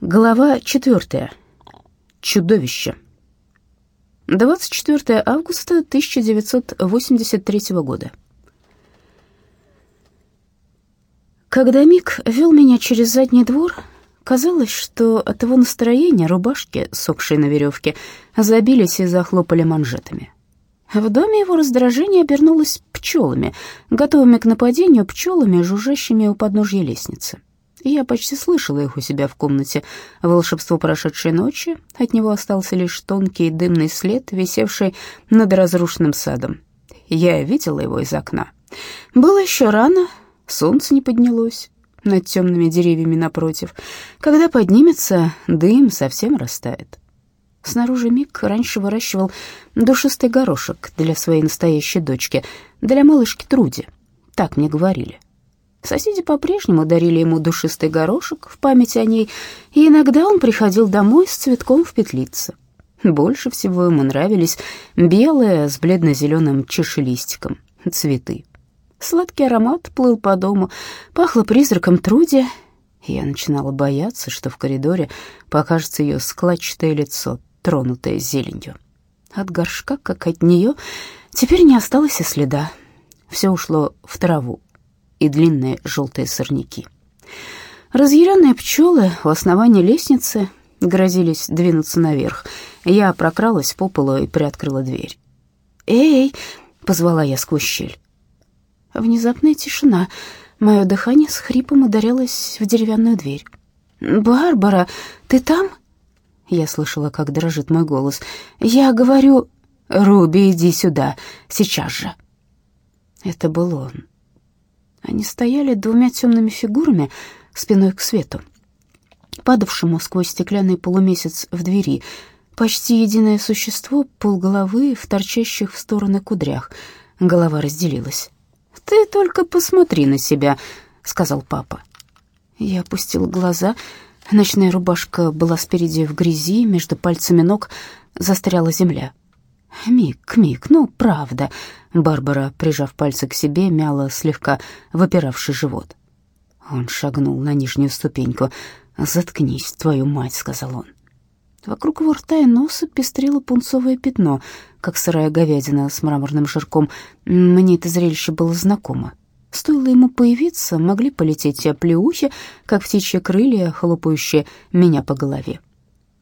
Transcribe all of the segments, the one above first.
Глава четвертая. Чудовище. 24 августа 1983 года. Когда Мик вел меня через задний двор, казалось, что от его настроения рубашки, сохшие на веревке, забились и захлопали манжетами. В доме его раздражение обернулось пчелами, готовыми к нападению пчелами, жужжащими у подножья лестницы. Я почти слышала их у себя в комнате. Волшебство прошедшей ночи, от него остался лишь тонкий дымный след, висевший над разрушенным садом. Я видела его из окна. Было еще рано, солнце не поднялось над темными деревьями напротив. Когда поднимется, дым совсем растает. Снаружи Мик раньше выращивал душистый горошек для своей настоящей дочки, для малышки Труди. Так мне говорили. Соседи по-прежнему дарили ему душистый горошек в память о ней, и иногда он приходил домой с цветком в петлице. Больше всего ему нравились белые с бледно-зеленым чешелистиком цветы. Сладкий аромат плыл по дому, пахло призраком Труди, я начинала бояться, что в коридоре покажется ее складчатое лицо, тронутое зеленью. От горшка, как от нее, теперь не осталось и следа. Все ушло в траву, и длинные желтые сорняки. Разъяренные пчелы у основания лестницы грозились двинуться наверх. Я прокралась по полу и приоткрыла дверь. «Эй!» — позвала я сквозь щель. Внезапная тишина. Мое дыхание с хрипом ударялось в деревянную дверь. «Барбара, ты там?» Я слышала, как дрожит мой голос. «Я говорю...» «Руби, иди сюда, сейчас же». Это был он. Они стояли двумя темными фигурами спиной к свету, падавшему сквозь стеклянный полумесяц в двери. Почти единое существо, полголовы в торчащих в стороны кудрях. Голова разделилась. «Ты только посмотри на себя», — сказал папа. Я опустил глаза. Ночная рубашка была спереди в грязи, между пальцами ног застряла земля. «Мик, Мик, ну, правда», — Барбара, прижав пальцы к себе, мяла слегка выпиравший живот. Он шагнул на нижнюю ступеньку. «Заткнись, твою мать», — сказал он. Вокруг его рта и носа пестрело пунцовое пятно, как сырая говядина с мраморным жирком. Мне это зрелище было знакомо. Стоило ему появиться, могли полететь те плеухи, как птичьи крылья, хлопающие меня по голове.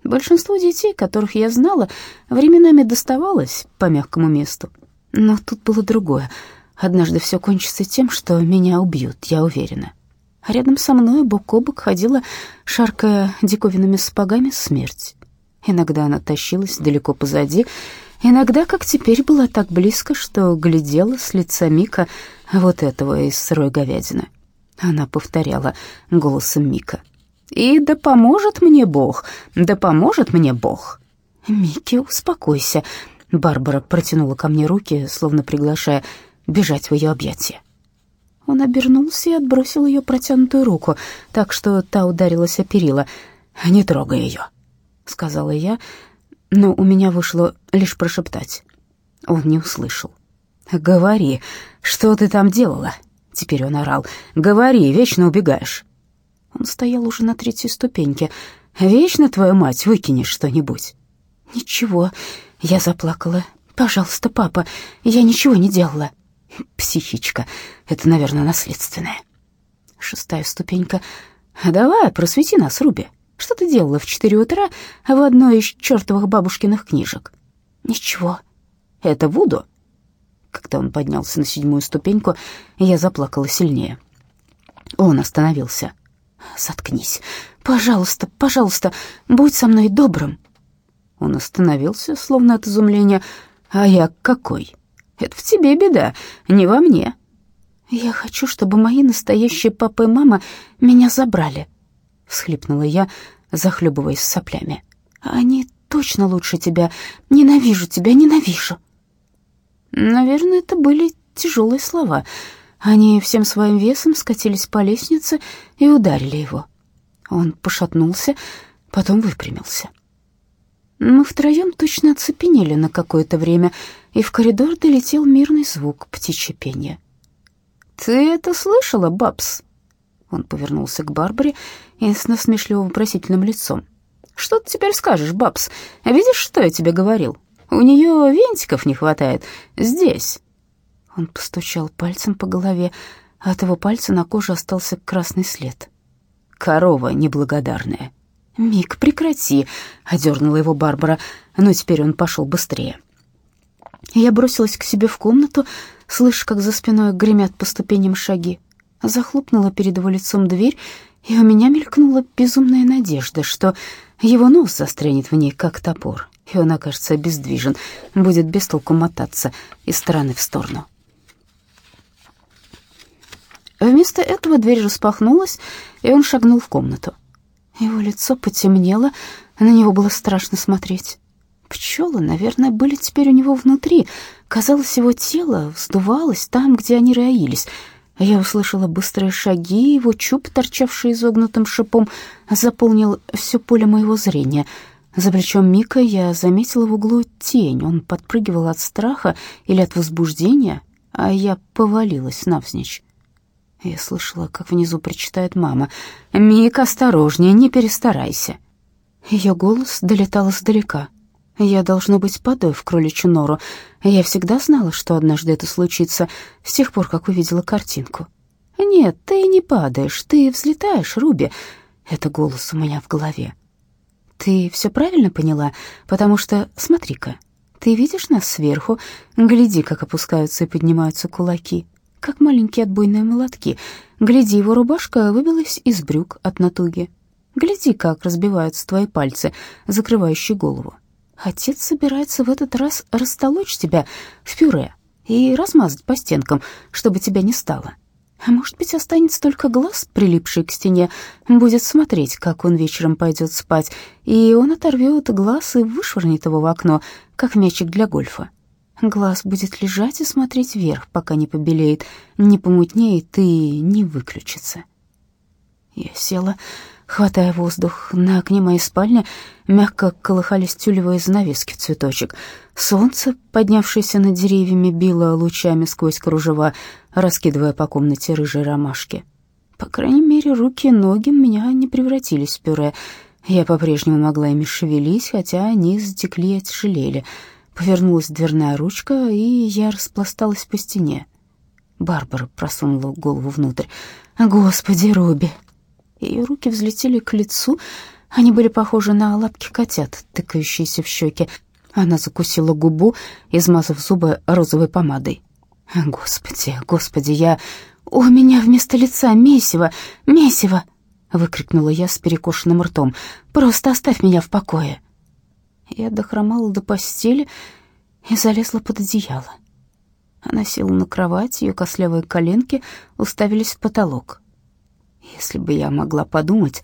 Большинству детей, которых я знала, временами доставалось по мягкому месту. Но тут было другое. Однажды все кончится тем, что меня убьют, я уверена. А рядом со мной бок о бок ходила, шаркая диковинными сапогами, смерть. Иногда она тащилась далеко позади, иногда, как теперь, была так близко, что глядела с лица Мика вот этого из сырой говядины. Она повторяла голосом Мика — и да поможет мне Бог, да поможет мне Бог. Микки, успокойся. Барбара протянула ко мне руки, словно приглашая бежать в ее объятия. Он обернулся и отбросил ее протянутую руку, так что та ударилась о перила. «Не трогай ее», — сказала я, но у меня вышло лишь прошептать. Он не услышал. «Говори, что ты там делала?» Теперь он орал. «Говори, вечно убегаешь». Он стоял уже на третьей ступеньке. «Вечно твою мать выкинешь что-нибудь». «Ничего», — я заплакала. «Пожалуйста, папа, я ничего не делала». «Психичка, это, наверное, наследственное». Шестая ступенька. «Давай, просвети нас, Руби. Что ты делала в четыре утра в одной из чертовых бабушкиных книжек?» «Ничего». «Это Вуду?» Когда он поднялся на седьмую ступеньку, я заплакала сильнее. Он остановился. «Заткнись. Пожалуйста, пожалуйста, будь со мной добрым». Он остановился, словно от изумления. «А я какой? Это в тебе беда, не во мне». «Я хочу, чтобы мои настоящие папа и мама меня забрали», — всхлипнула я, захлебываясь соплями. «Они точно лучше тебя. Ненавижу тебя, ненавижу». Наверное, это были тяжелые слова — они всем своим весом скатились по лестнице и ударили его. Он пошатнулся, потом выпрямился. Мы втроем точно оцепенели на какое-то время, и в коридор долетел мирный звук птичье пение. «Ты это слышала, Бабс?» Он повернулся к Барбаре и с насмешливо-вопросительным лицом. «Что ты теперь скажешь, Бабс? Видишь, что я тебе говорил? У нее винтиков не хватает. Здесь». Он постучал пальцем по голове, а от его пальца на коже остался красный след. «Корова неблагодарная». «Мик, прекрати!» — одернула его Барбара, но теперь он пошел быстрее. Я бросилась к себе в комнату, слыша, как за спиной гремят по ступеням шаги. Захлопнула перед его лицом дверь, и у меня мелькнула безумная надежда, что его нос застрянет в ней, как топор, и он окажется обездвижен, будет без толку мотаться из стороны в сторону. Вместо этого дверь распахнулась, и он шагнул в комнату. Его лицо потемнело, на него было страшно смотреть. Пчелы, наверное, были теперь у него внутри. Казалось, его тело вздувалось там, где они роились. Я услышала быстрые шаги, его чуб, торчавший изогнутым шипом, заполнил все поле моего зрения. За плечом Мика я заметила в углу тень. Он подпрыгивал от страха или от возбуждения, а я повалилась навзничь. Я слышала, как внизу причитает мама. «Мик, осторожнее, не перестарайся». Ее голос долетал издалека. Я, должно быть, падаю в кроличью нору. Я всегда знала, что однажды это случится, с тех пор, как увидела картинку. «Нет, ты не падаешь, ты взлетаешь, Руби». Это голос у меня в голове. «Ты все правильно поняла? Потому что, смотри-ка, ты видишь нас сверху? Гляди, как опускаются и поднимаются кулаки как маленькие отбойные молотки. Гляди, его рубашка выбилась из брюк от натуги. Гляди, как разбиваются твои пальцы, закрывающие голову. Отец собирается в этот раз растолочь тебя в пюре и размазать по стенкам, чтобы тебя не стало. А может быть, останется только глаз, прилипший к стене, будет смотреть, как он вечером пойдет спать, и он оторвет глаз и вышвырнет его в окно, как мячик для гольфа. Глаз будет лежать и смотреть вверх, пока не побелеет, не помутнеет и не выключится. Я села, хватая воздух. На окне моей спальни мягко колыхались тюлевые занавески цветочек. Солнце, поднявшееся над деревьями, било лучами сквозь кружева, раскидывая по комнате рыжие ромашки. По крайней мере, руки и ноги у меня не превратились в пюре. Я по-прежнему могла ими шевелить, хотя они затекли и отяжелели — Повернулась дверная ручка, и я распласталась по стене. Барбара просунула голову внутрь. «Господи, Руби!» Ее руки взлетели к лицу. Они были похожи на лапки котят, тыкающиеся в щеки. Она закусила губу, измазав зубы розовой помадой. «Господи, господи, я... У меня вместо лица месиво, месиво!» — выкрикнула я с перекошенным ртом. «Просто оставь меня в покое!» Я дохромала до постели и залезла под одеяло. Она села на кровать, ее костлявые коленки уставились в потолок. Если бы я могла подумать,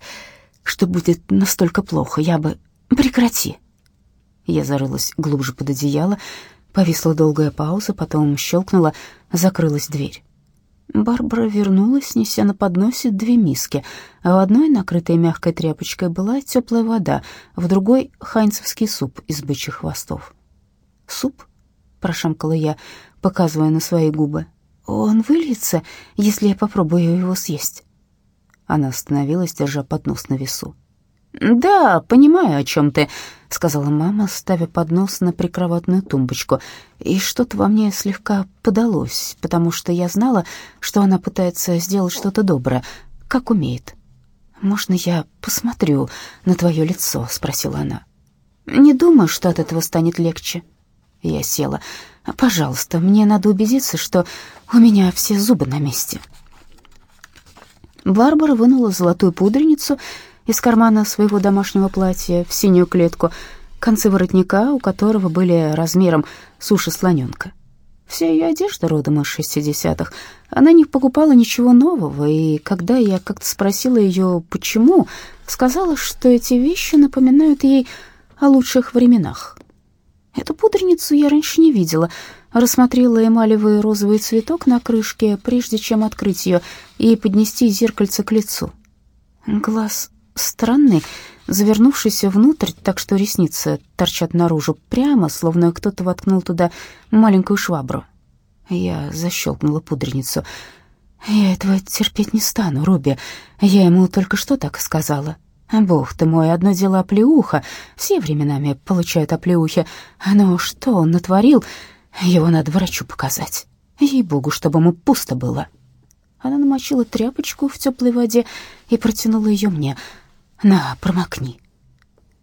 что будет настолько плохо, я бы... Прекрати. Я зарылась глубже под одеяло, повисла долгая пауза, потом щелкнула, закрылась дверь. Барбара вернулась, неся на подносе две миски. В одной, накрытой мягкой тряпочкой, была теплая вода, в другой — хайнцевский суп из бычьих хвостов. «Суп?» — прошамкала я, показывая на свои губы. «Он выльется, если я попробую его съесть». Она остановилась, держа поднос на весу. «Да, понимаю, о чем ты», — сказала мама, ставя поднос на прикроватную тумбочку. И что-то во мне слегка подалось, потому что я знала, что она пытается сделать что-то доброе, как умеет. «Можно я посмотрю на твое лицо?» — спросила она. «Не думаю, что от этого станет легче». Я села. «Пожалуйста, мне надо убедиться, что у меня все зубы на месте». Барбара вынула золотую пудреницу — из кармана своего домашнего платья в синюю клетку, концы воротника, у которого были размером суши слоненка. Вся ее одежда родом из шестидесятых. Она не покупала ничего нового, и когда я как-то спросила ее, почему, сказала, что эти вещи напоминают ей о лучших временах. Эту пудреницу я раньше не видела. Рассмотрела эмалевый розовый цветок на крышке, прежде чем открыть ее и поднести зеркальце к лицу. Глаз странный, завернувшийся внутрь, так что ресницы торчат наружу, прямо, словно кто-то воткнул туда маленькую швабру. Я защелкнула пудреницу. «Я этого терпеть не стану, Руби. Я ему только что так сказала. Бог ты мой, одно дело оплеуха. Все временами получают оплеухи. Но что он натворил, его надо врачу показать. Ей-богу, чтобы ему пусто было». Она намочила тряпочку в теплой воде и протянула ее мне. «На, промокни».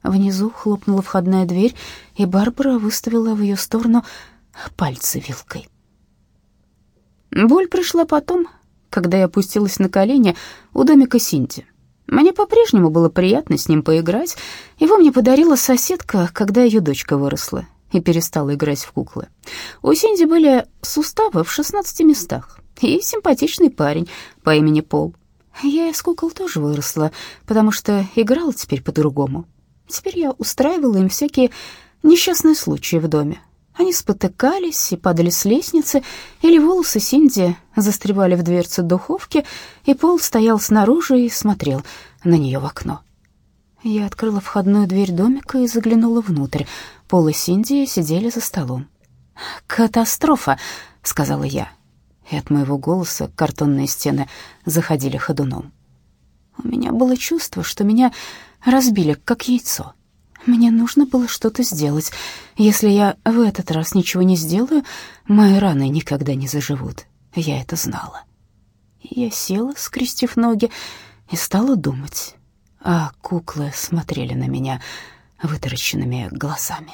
Внизу хлопнула входная дверь, и Барбара выставила в ее сторону пальцы вилкой. Боль пришла потом, когда я опустилась на колени у домика Синти. Мне по-прежнему было приятно с ним поиграть. Его мне подарила соседка, когда ее дочка выросла и перестала играть в куклы. У Синди были суставы в 16 местах и симпатичный парень по имени Пол. Я из кукол тоже выросла, потому что играла теперь по-другому. Теперь я устраивала им всякие несчастные случаи в доме. Они спотыкались и падали с лестницы, или волосы Синди застревали в дверце духовки, и Пол стоял снаружи и смотрел на нее в окно. Я открыла входную дверь домика и заглянула внутрь. Пол и Синди сидели за столом. «Катастрофа», — сказала я, и от моего голоса картонные стены заходили ходуном. У меня было чувство, что меня разбили, как яйцо. Мне нужно было что-то сделать. Если я в этот раз ничего не сделаю, мои раны никогда не заживут. Я это знала. Я села, скрестив ноги, и стала думать. А куклы смотрели на меня вытаращенными глазами.